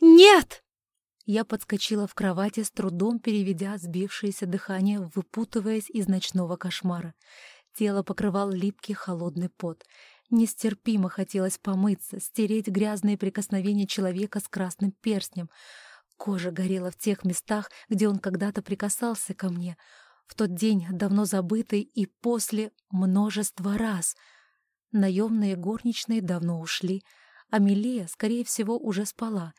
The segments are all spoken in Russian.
Нет!» Я подскочила в кровати, с трудом переведя сбившееся дыхание, выпутываясь из ночного кошмара. Тело покрывал липкий холодный пот. Нестерпимо хотелось помыться, стереть грязные прикосновения человека с красным перстнем. Кожа горела в тех местах, где он когда-то прикасался ко мне. В тот день, давно забытый, и после множество раз. Наемные горничные давно ушли, а Милия, скорее всего, уже спала,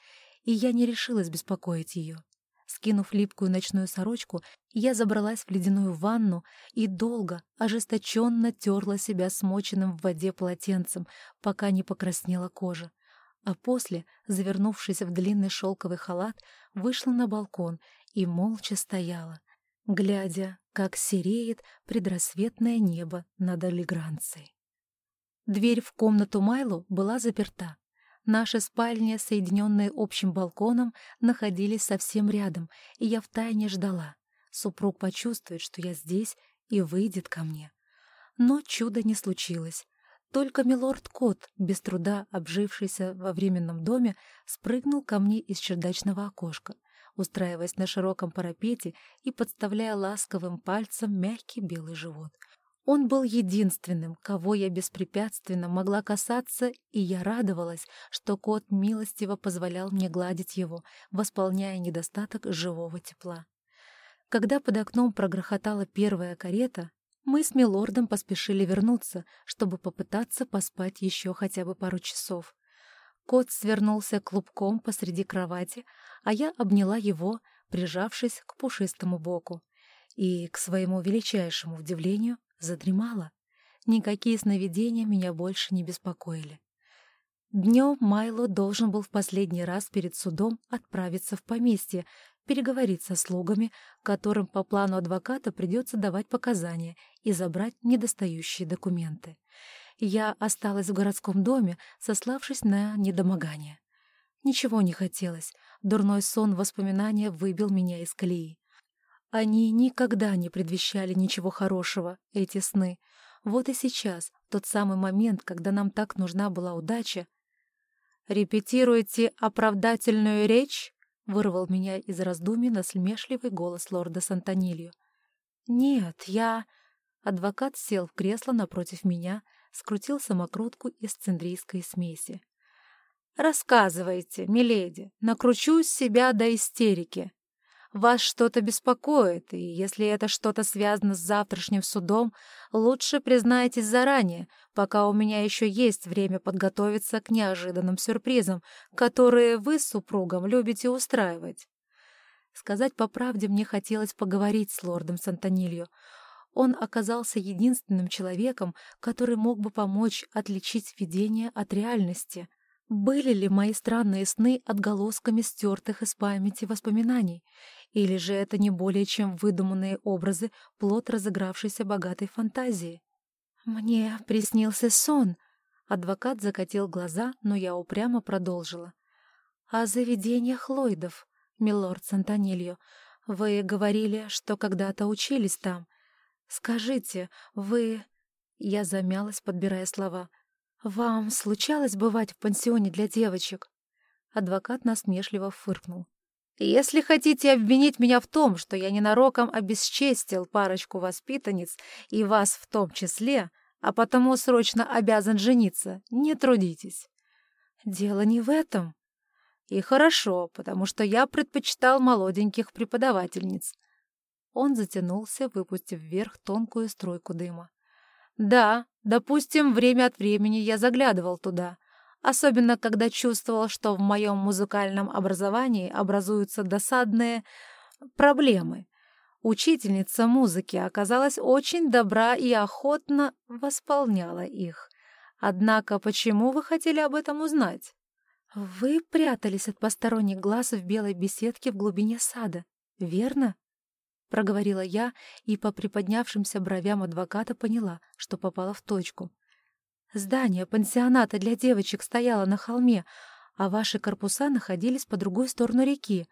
и я не решилась беспокоить ее. Скинув липкую ночную сорочку, я забралась в ледяную ванну и долго, ожесточенно терла себя смоченным в воде полотенцем, пока не покраснела кожа. А после, завернувшись в длинный шелковый халат, вышла на балкон и молча стояла, глядя, как сереет предрассветное небо над Олигранцией. Дверь в комнату Майлу была заперта. Наши спальни, соединенные общим балконом, находились совсем рядом, и я втайне ждала. Супруг почувствует, что я здесь, и выйдет ко мне. Но чуда не случилось. Только милорд Кот, без труда обжившийся во временном доме, спрыгнул ко мне из чердачного окошка, устраиваясь на широком парапете и подставляя ласковым пальцем мягкий белый живот — он был единственным, кого я беспрепятственно могла касаться, и я радовалась, что кот милостиво позволял мне гладить его, восполняя недостаток живого тепла. Когда под окном прогрохотала первая карета, мы с милордом поспешили вернуться, чтобы попытаться поспать еще хотя бы пару часов. Кот свернулся клубком посреди кровати, а я обняла его, прижавшись к пушистому боку. И, к своему величайшему удивлению, задремала. Никакие сновидения меня больше не беспокоили. Днем Майло должен был в последний раз перед судом отправиться в поместье, переговорить со слугами, которым по плану адвоката придется давать показания и забрать недостающие документы. Я осталась в городском доме, сославшись на недомогание. Ничего не хотелось, дурной сон воспоминания выбил меня из колеи. Они никогда не предвещали ничего хорошего, эти сны. Вот и сейчас, тот самый момент, когда нам так нужна была удача. «Репетируете оправдательную речь?» — вырвал меня из раздумий насмешливый голос лорда Сантонилью. «Нет, я...» Адвокат сел в кресло напротив меня, скрутил самокрутку из цендрийской смеси. «Рассказывайте, миледи, накручу себя до истерики», вас что-то беспокоит, и если это что-то связано с завтрашним судом, лучше признайтесь заранее, пока у меня еще есть время подготовиться к неожиданным сюрпризам, которые вы с супругом любите устраивать. Сказать по правде мне хотелось поговорить с лордом Сантонилью. Он оказался единственным человеком, который мог бы помочь отличить видение от реальности. Были ли мои странные сны отголосками стертых из памяти воспоминаний? Или же это не более чем выдуманные образы, плод разыгравшейся богатой фантазии? «Мне приснился сон», — адвокат закатил глаза, но я упрямо продолжила. «О заведениях Ллойдов, милорд Сантонильо. Вы говорили, что когда-то учились там. Скажите, вы...» Я замялась, подбирая слова. «Вам случалось бывать в пансионе для девочек?» Адвокат насмешливо фыркнул. «Если хотите обвинить меня в том, что я ненароком обесчестил парочку воспитанниц, и вас в том числе, а потому срочно обязан жениться, не трудитесь». «Дело не в этом». «И хорошо, потому что я предпочитал молоденьких преподавательниц». Он затянулся, выпустив вверх тонкую струйку дыма. Да, допустим, время от времени я заглядывал туда, особенно когда чувствовал, что в моем музыкальном образовании образуются досадные проблемы. Учительница музыки оказалась очень добра и охотно восполняла их. Однако почему вы хотели об этом узнать? Вы прятались от посторонних глаз в белой беседке в глубине сада, верно? — проговорила я и по приподнявшимся бровям адвоката поняла, что попала в точку. «Здание пансионата для девочек стояло на холме, а ваши корпуса находились по другой сторону реки.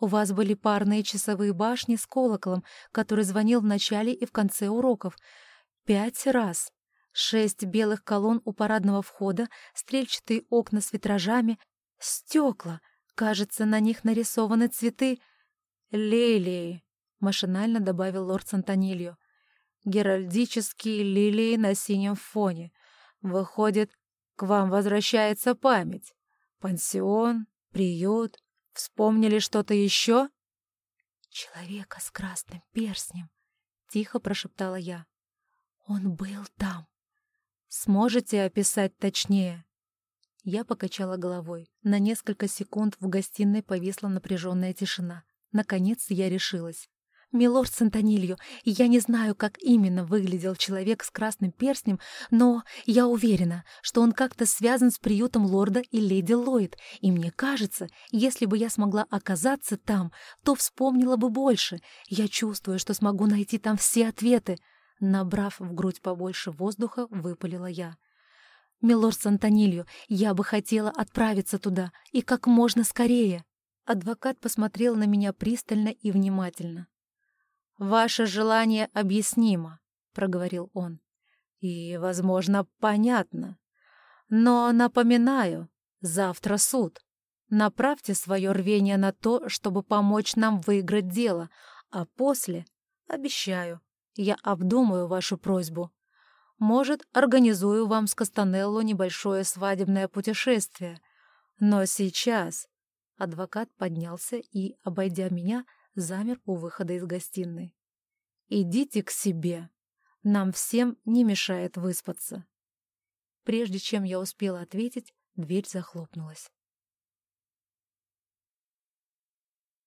У вас были парные часовые башни с колоколом, который звонил в начале и в конце уроков. Пять раз. Шесть белых колонн у парадного входа, стрельчатые окна с витражами, стекла, Кажется, на них нарисованы цветы лилии, машинально добавил лорд Сантонильо. Геральдические лилии на синем фоне. Выходит, к вам возвращается память. Пансион, приют. Вспомнили что-то еще? Человека с красным перстнем, тихо прошептала я. Он был там. Сможете описать точнее? Я покачала головой. На несколько секунд в гостиной повисла напряженная тишина. Наконец я решилась. «Милорд Сантонильо, я не знаю, как именно выглядел человек с красным перстнем, но я уверена, что он как-то связан с приютом лорда и леди Ллойд, и мне кажется, если бы я смогла оказаться там, то вспомнила бы больше. Я чувствую, что смогу найти там все ответы». Набрав в грудь побольше воздуха, выпалила я. «Милорд Сантонильо, я бы хотела отправиться туда, и как можно скорее». Адвокат посмотрел на меня пристально и внимательно. «Ваше желание объяснимо», — проговорил он. «И, возможно, понятно. Но напоминаю, завтра суд. Направьте свое рвение на то, чтобы помочь нам выиграть дело, а после, обещаю, я обдумаю вашу просьбу может, организую вам с Кастанелло небольшое свадебное путешествие. Но сейчас...» Адвокат поднялся и, обойдя меня, замер у выхода из гостиной. «Идите к себе. Нам всем не мешает выспаться». Прежде чем я успела ответить, дверь захлопнулась.